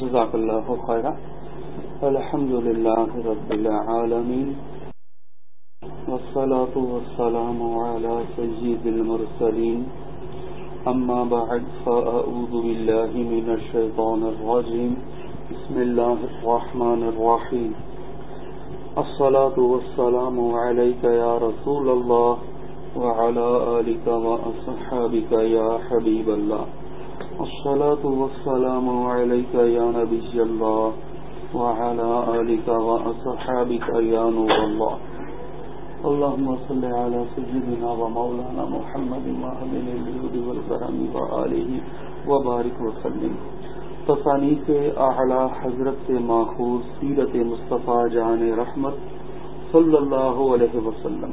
جزاک اللہ خیر الحمد للہ رب العالمین. والصلاة والسلام على سيد المرسلين أما بعد فأعوذ بالله من الشيطان الرجيم بسم الله الرحمن الرحيم الصلاة والسلام عليك يا رسول الله وعلى آلك وأصحابك يا حبيب الله الصلاة والسلام عليك يا نبي الله وعلى آلك وأصحابك يا نور الله. اللهم صل على سيدنا ومولانا محمد وعلى الجود والكرم وآله وبارك وسلم. تصانیف اعلی حضرت سے ماخوذ سیرت مصطفیٰ جان رحمت صلی اللہ علیہ وسلم.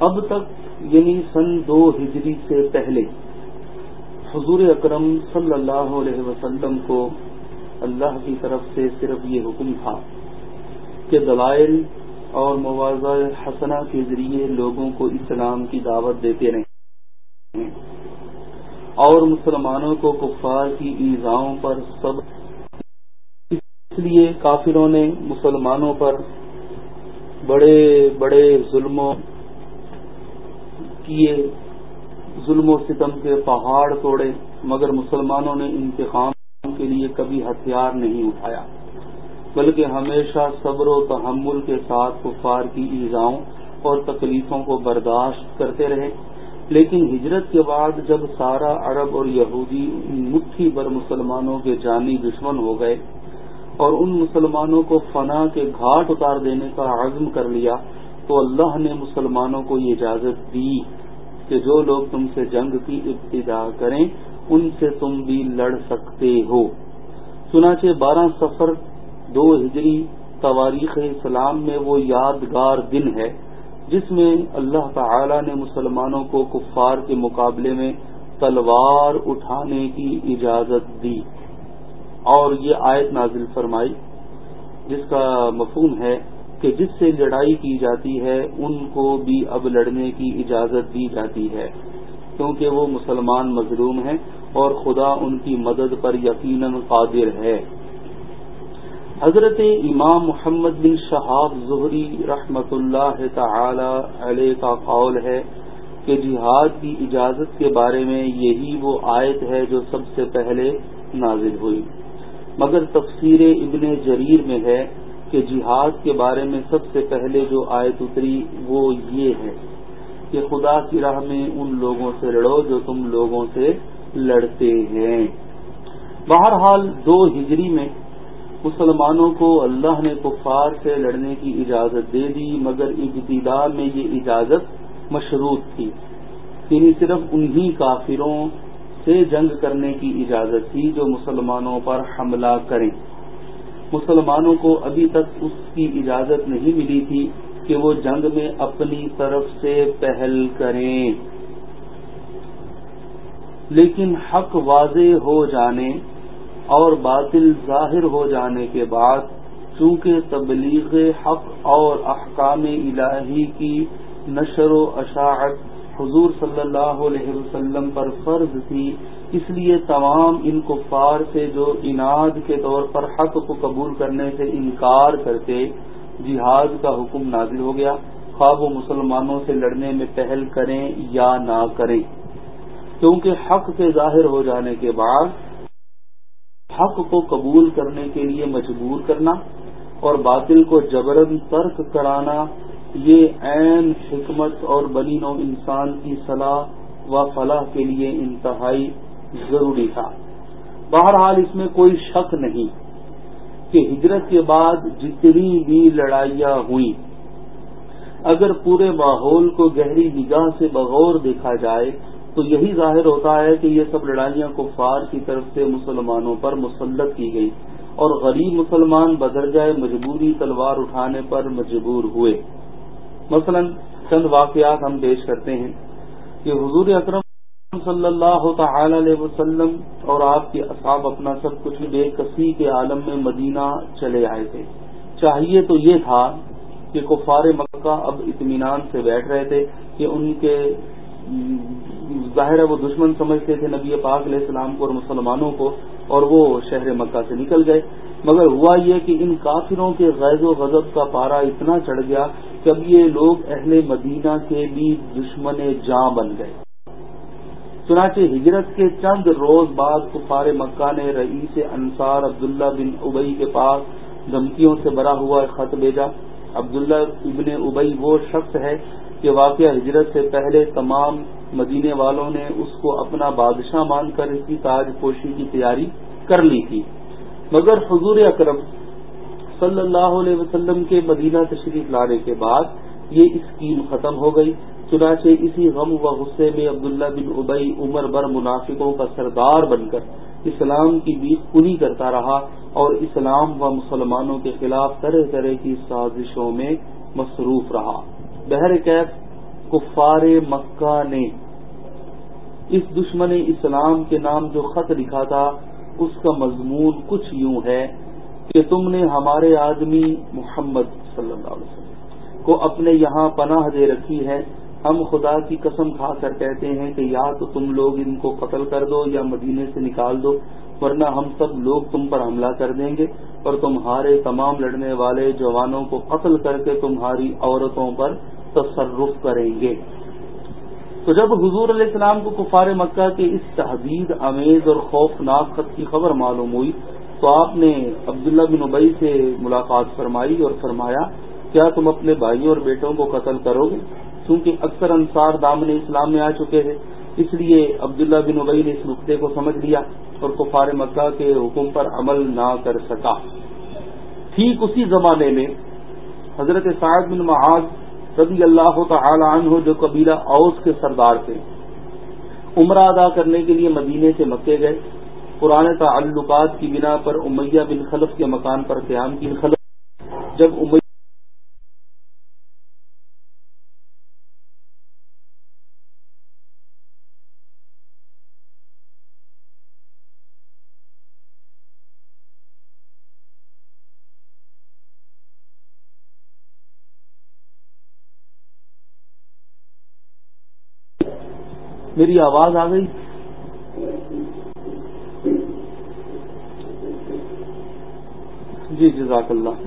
اب تک یعنی سن دو ہجری سے پہلے حضور اکرم صلی اللہ علیہ وسلم کو اللہ کی طرف سے صرف یہ حکم تھا کہ دلائل اور موازہ حسنہ کے ذریعے لوگوں کو اسلام کی دعوت دیتے رہے اور مسلمانوں کو کفار کی ایزاؤں پر سب اس لیے کافروں نے مسلمانوں پر بڑے بڑے ظلموں کیے۔ ظلم و ستم کے پہاڑ توڑے، مگر مسلمانوں نے انتخاب کے لیے کبھی ہتھیار نہیں اٹھایا۔ بلکہ ہمیشہ صبر و تحمل کے ساتھ کفار کی ایزاؤں اور تکلیفوں کو برداشت کرتے رہے۔ لیکن ہجرت کے بعد جب سارا عرب اور یہودی مٹھی بر مسلمانوں کے جانی دشمن ہو گئے اور ان مسلمانوں کو فنا کے گھاٹ اتار دینے کا عزم کر لیا، تو اللہ نے مسلمانوں کو یہ اجازت دی۔ کہ جو لوگ تم سے جنگ کی ابتدا کریں، ان سے تم بھی لڑ سکتے ہو۔ چنانچہ بارہ سفر دو ہجری تواریخ اسلام میں وہ یادگار دن ہے، جس میں اللہ تعالی نے مسلمانوں کو کفار کے مقابلے میں تلوار اٹھانے کی اجازت دی۔ اور یہ آیت نازل فرمائی، جس کا مفہوم ہے کہ جس سے لڑائی کی جاتی ہے، ان کو بھی اب لڑنے کی اجازت دی جاتی ہے، کیونکہ وہ مسلمان مظلوم ہیں اور خدا ان کی مدد پر یقیناً قادر ہے۔ حضرت امام محمد بن شہاب ظہری رحمت اللہ تعالی علیہ کا قول ہے کہ جہاد کی اجازت کے بارے میں یہی وہ آیت ہے جو سب سے پہلے نازل ہوئی۔ مگر تفسیر ابن جریر میں ہے کہ جہاد کے بارے میں سب سے پہلے جو آیت اتری وہ یہ ہے کہ خدا کی راہ میں ان لوگوں سے لڑو جو تم لوگوں سے لڑتے ہیں۔ بہرحال دو ہجری میں مسلمانوں کو اللہ نے کفار سے لڑنے کی اجازت دے دی، مگر ابتدا میں یہ اجازت مشروط تھی۔ یعنی صرف انہی کافروں سے جنگ کرنے کی اجازت تھی جو مسلمانوں پر حملہ کریں۔ مسلمانوں کو ابھی تک اس کی اجازت نہیں ملی تھی کہ وہ جنگ میں اپنی طرف سے پہل کریں۔ لیکن حق واضح ہو جانے اور باطل ظاہر ہو جانے کے بعد چونکہ تبلیغ حق اور احکام الہی کی نشر و اشاعت حضور صلی اللہ علیہ وسلم پر فرض تھی، اس لیے تمام ان کفار سے جو اناد کے طور پر حق کو قبول کرنے سے انکار کرتے، جہاد کا حکم نازل ہو گیا۔ خواب و مسلمانوں سے لڑنے میں پہل کریں یا نہ کریں۔ کیونکہ حق کے ظاہر ہو جانے کے بعد حق کو قبول کرنے کے لیے مجبور کرنا اور باطل کو جبرن ترک کرانا یہ عین حکمت اور بلی نو انسان کی صلاح و فلاح کے لیے انتہائی ضروری تھا۔ بہرحال اس میں کوئی شک نہیں کہ ہجرت کے بعد جتنی بھی لڑائیاں ہوئیں اگر پورے ماحول کو گہری نگاہ سے بغور دیکھا جائے، تو یہی ظاہر ہوتا ہے کہ یہ سب لڑائیاں کفار کی طرف سے مسلمانوں پر مسلط کی گئی اور غریب مسلمان بدر جائے مجبوری تلوار اٹھانے پر مجبور ہوئے۔ مثلا چند واقعات ہم پیش کرتے ہیں کہ حضور اکرم صلی اللہ تعالی علیہ وسلم اور آپ کے اصحاب اپنا سب کچھ بے کسی کے عالم میں مدینہ چلے آئے تھے۔ چاہیے تو یہ تھا کہ کفار مکہ اب اطمینان سے بیٹھ رہے تھے کہ ان کے ظاہر وہ دشمن سمجھتے تھے نبی پاک علیہ السلام کو اور مسلمانوں کو اور وہ شہر مکہ سے نکل گئے۔ مگر ہوا یہ کہ ان کافروں کے غیظ و غضب کا پارا اتنا چڑھ گیا کہ اب یہ لوگ اہل مدینہ کے بھی دشمن جاں بن گئے۔ چنانچہ ہجرت کے چند روز بعد کفار مکہ نے رئیس انصار عبداللہ بن ابئی کے پاس دھمکیوں سے بھرا ہوا خط بھیجا۔ عبداللہ ابن ابئی وہ شخص ہے کہ واقعہ ہجرت سے پہلے تمام مدینے والوں نے اس کو اپنا بادشاہ مان کر اس کی تاج پوشی کی تیاری کر لی تھی۔ مگر حضور اکرم صلی اللہ علیہ وسلم کے مدینہ تشریف لانے کے بعد یہ اسکیم ختم ہو گئی۔ چنانچہ اسی غم و غصے میں عبداللہ بن ابئی عمر بر منافقوں کا سردار بن کر اسلام کی بیس کنی کرتا رہا اور اسلام و مسلمانوں کے خلاف طرح طرح کی سازشوں میں مصروف رہا۔ بہر کیف کفار مکہ نے اس دشمن اسلام کے نام جو خط لکھا تھا اس کا مضمون کچھ یوں ہے کہ تم نے ہمارے آدمی محمد صلی اللہ علیہ وسلم کو اپنے یہاں پناہ دے رکھی ہے۔ ہم خدا کی قسم کھا کر کہتے ہیں کہ یا تو تم لوگ ان کو قتل کر دو یا مدینے سے نکال دو، ورنہ ہم سب لوگ تم پر حملہ کر دیں گے اور تمہارے تمام لڑنے والے جوانوں کو قتل کر کے تمہاری عورتوں پر تصرف کریں گے۔ تو جب حضور علیہ السلام کو کفار مکہ کے اس تحدید امیز اور خوفناک خط کی خبر معلوم ہوئی، تو آپ نے عبداللہ بن ابئی سے ملاقات فرمائی اور فرمایا، کیا تم اپنے بھائیوں اور بیٹوں کو قتل کرو گے؟ چونکہ اکثر انصار دامن اسلام میں آ چکے تھے اس لیے عبداللہ بن ابئی نے اس نقطے کو سمجھ لیا اور کفار مکہ کے حکم پر عمل نہ کر سکا۔ ٹھیک اسی زمانے میں حضرت سعد بن معاذ رضی اللہ تعالی عنہ جو قبیلہ اوس کے سردار تھے، عمرہ ادا کرنے کے لیے مدینے سے مکے گئے۔ پرانے تعلقات کی بنا پر امیہ بن خلف کے مکان پر قیام کی خلف۔ جب امیہ میری آواز آ گئی؟ جی جزاک اللہ۔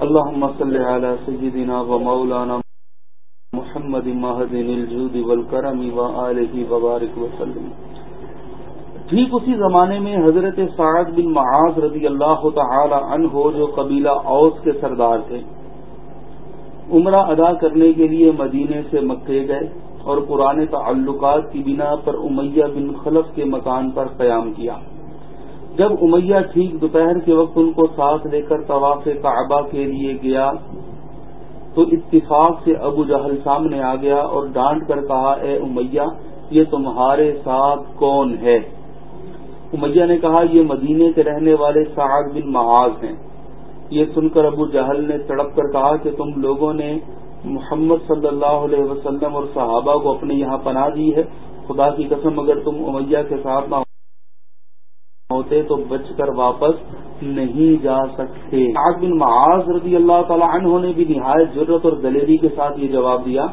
اللہ صلی علی سیدنا و مولانا محمد مہدن الجود والکرم و آلہ وبارک وسلم ٹھیک اسی زمانے میں حضرت سعد بن معاذ رضی اللہ تعالی عنہ جو قبیلہ اوس کے سردار تھے، عمرہ ادا کرنے کے لیے مدینے سے مکے گئے۔ اور پرانے تعلقات کی بنا پر امیہ بن خلف کے مکان پر قیام کیا۔ جب امیہ ٹھیک دوپہر کے وقت ان کو ساتھ لے کر طواف کعبہ کے لیے گیا، تو اتفاق سے ابو جہل سامنے آ گیا اور ڈانٹ کر کہا، اے امیہ، یہ تمہارے ساتھ کون ہے؟ امیہ نے کہا، یہ مدینے کے رہنے والے سعد بن معاذ ہیں۔ یہ سن کر ابو جہل نے تڑپ کر کہا کہ تم لوگوں نے محمد صلی اللہ علیہ وسلم اور صحابہ کو اپنے یہاں پناہ دی ہے۔ خدا کی قسم اگر تم امیہ کے ساتھ نہ ہوتے تو بچ کر واپس نہیں جا سکتے۔ آج بن معاذ رضی اللہ تعالیٰ عنہ نے بھی نہایت ضرورت اور دلیری کے ساتھ یہ جواب دیا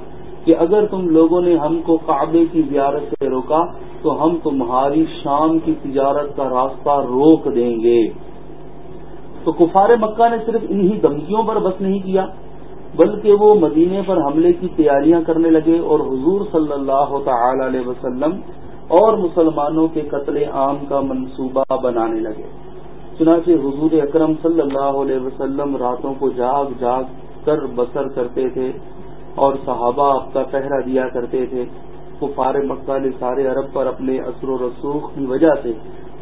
کہ اگر تم لوگوں نے ہم کو کعبے کی زیارت سے روکا تو ہم تمہاری شام کی تجارت کا راستہ روک دیں گے۔ تو کفار مکہ نے صرف انہی دھمکیوں پر بس نہیں کیا بلکہ وہ مدینے پر حملے کی تیاریاں کرنے لگے اور حضور صلی اللہ تعالی علیہ وسلم اور مسلمانوں کے قتل عام کا منصوبہ بنانے لگے۔ چنانچہ حضور اکرم صلی اللہ علیہ وسلم راتوں کو جاگ جاگ کر بسر کرتے تھے اور صحابہ آپ کا پہرا دیا کرتے تھے۔ کفار مکہ نے سارے عرب پر اپنے اثر و رسوخ کی وجہ سے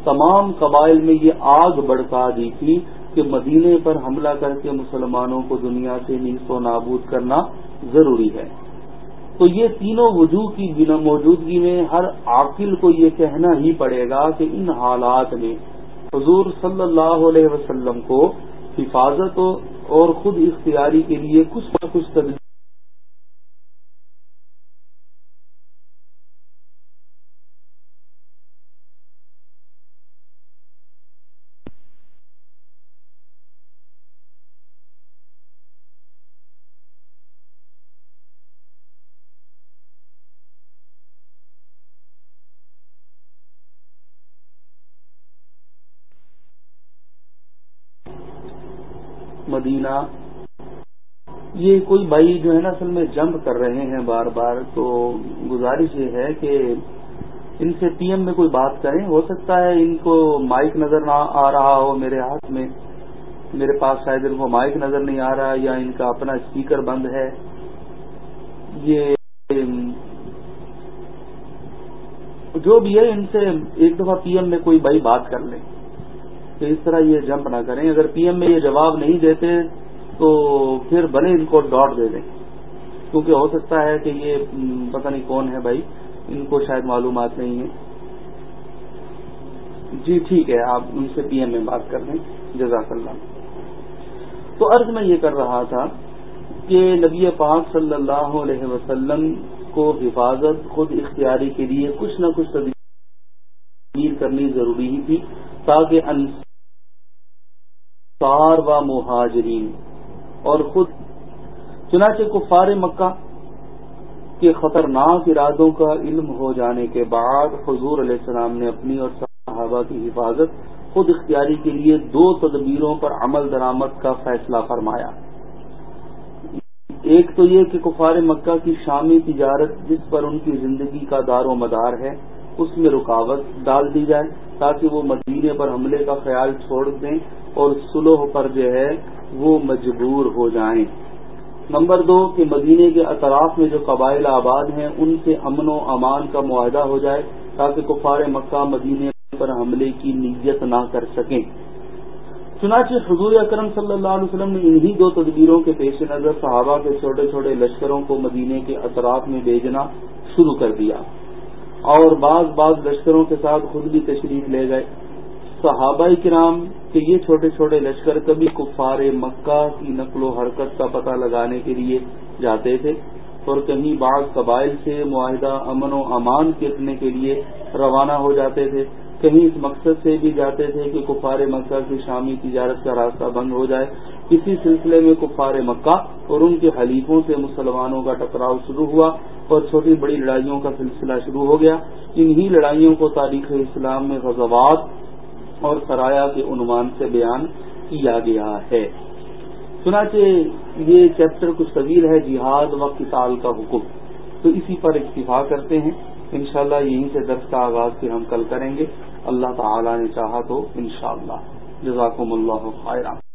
تمام قبائل میں یہ آگ بڑکا دی تھی۔ کہ مدینے پر حملہ کر کے مسلمانوں کو دنیا سے نیس و نابود کرنا ضروری ہے۔ تو یہ تینوں وجوہ کی بنا موجودگی میں ہر عاقل کو یہ کہنا ہی پڑے گا کہ ان حالات میں حضور صلی اللہ علیہ وسلم کو حفاظت اور خود اختیاری کے لیے کچھ نہ کچھ تدبیر مدینہ۔ یہ کوئی بھائی جو ہے نا اصل میں جمپ کر رہے ہیں بار بار، تو گزارش یہ ہے کہ ان سے پی ایم میں کوئی بات کریں۔ ہو سکتا ہے ان کو مائک نظر نہ آ رہا ہو میرے ہاتھ میں۔ میرے پاس شاید ان کو مائک نظر نہیں آ رہا یا ان کا اپنا اسپیکر بند ہے۔ یہ جو بھی ہے، ان سے ایک دفعہ پی ایم میں کوئی بھائی بات کر لیں۔ کہ اس طرح یہ جمپ نہ کریں۔ اگر پی ایم میں یہ جواب نہیں دیتے تو پھر بنے ان کو ڈاٹ دے دیں۔ کیونکہ ہو سکتا ہے کہ یہ پتہ نہیں کون ہے بھائی۔ ان کو شاید معلومات نہیں ہے جی ٹھیک ہے، آپ ان سے پی ایم میں بات کر لیں۔ جزاک اللہ۔ تو عرض میں یہ کر رہا تھا کہ نبی پاک صلی اللہ علیہ وسلم کو حفاظت، خود اختیاری کے لیے کچھ نہ کچھ تدبیر کرنی ضروری ہی تھی تاکہ انصار و مہاجرین اور خود چنانچہ کفار مکہ کے خطرناک ارادوں کا علم ہو جانے کے بعد حضور علیہ السلام نے اپنی اور صحابہ کی حفاظت خود اختیاری کے لیے دو تدبیروں پر عمل درآمد کا فیصلہ فرمایا۔ ایک تو یہ کہ کفار مکہ کی شامی تجارت جس پر ان کی زندگی کا دار و مدار ہے، اس میں رکاوٹ ڈال دی جائے تاکہ وہ مدینے پر حملے کا خیال چھوڑ دیں اور سلوح پر جو ہے وہ مجبور ہو جائیں۔ نمبر دو، کہ مدینے کے اطراف میں جو قبائل آباد ہیں، ان سے امن و امان کا معاہدہ ہو جائے تاکہ کفار مکہ مدینے پر حملے کی نیت نہ کر سکیں۔ چنانچہ حضور اکرم صلی اللہ علیہ وسلم نے انہی دو تدبیروں کے پیش نظر صحابہ کے چھوٹے چھوٹے لشکروں کو مدینے کے اطراف میں بھیجنا شروع کر دیا۔ اور بعض بعض لشکروں کے ساتھ خود بھی تشریف لے گئے۔ صحابہ کرام کے یہ چھوٹے چھوٹے لشکر کبھی کفار مکہ کی نقل و حرکت کا پتہ لگانے کے لیے جاتے تھے اور کہیں بعض قبائل سے معاہدہ امن و امان کرنے کے لیے روانہ ہو جاتے تھے۔ کہیں اس مقصد سے بھی جاتے تھے کہ کفار مکہ کی شامی تجارت کا راستہ بند ہو جائے۔ اسی سلسلے میں کفار مکہ اور ان کے حلیفوں سے مسلمانوں کا ٹکراؤ شروع ہوا اور چھوٹی بڑی لڑائیوں کا سلسلہ شروع ہو گیا۔ انہی لڑائیوں کو تاریخ اسلام میں غزوات اور سرایا کے عنوان سے بیان کیا گیا ہے۔ چنانچہ یہ چیپٹر کچھ طویل ہے، جہاد و قتال کا حکم۔ تو اسی پر اکتفا کرتے ہیں۔ انشاءاللہ یہیں سے درس کا آغاز پھر ہم کل کریں گے۔ اللہ تعالی نے چاہا تو انشاءاللہ۔ جزاکم اللہ خیرہ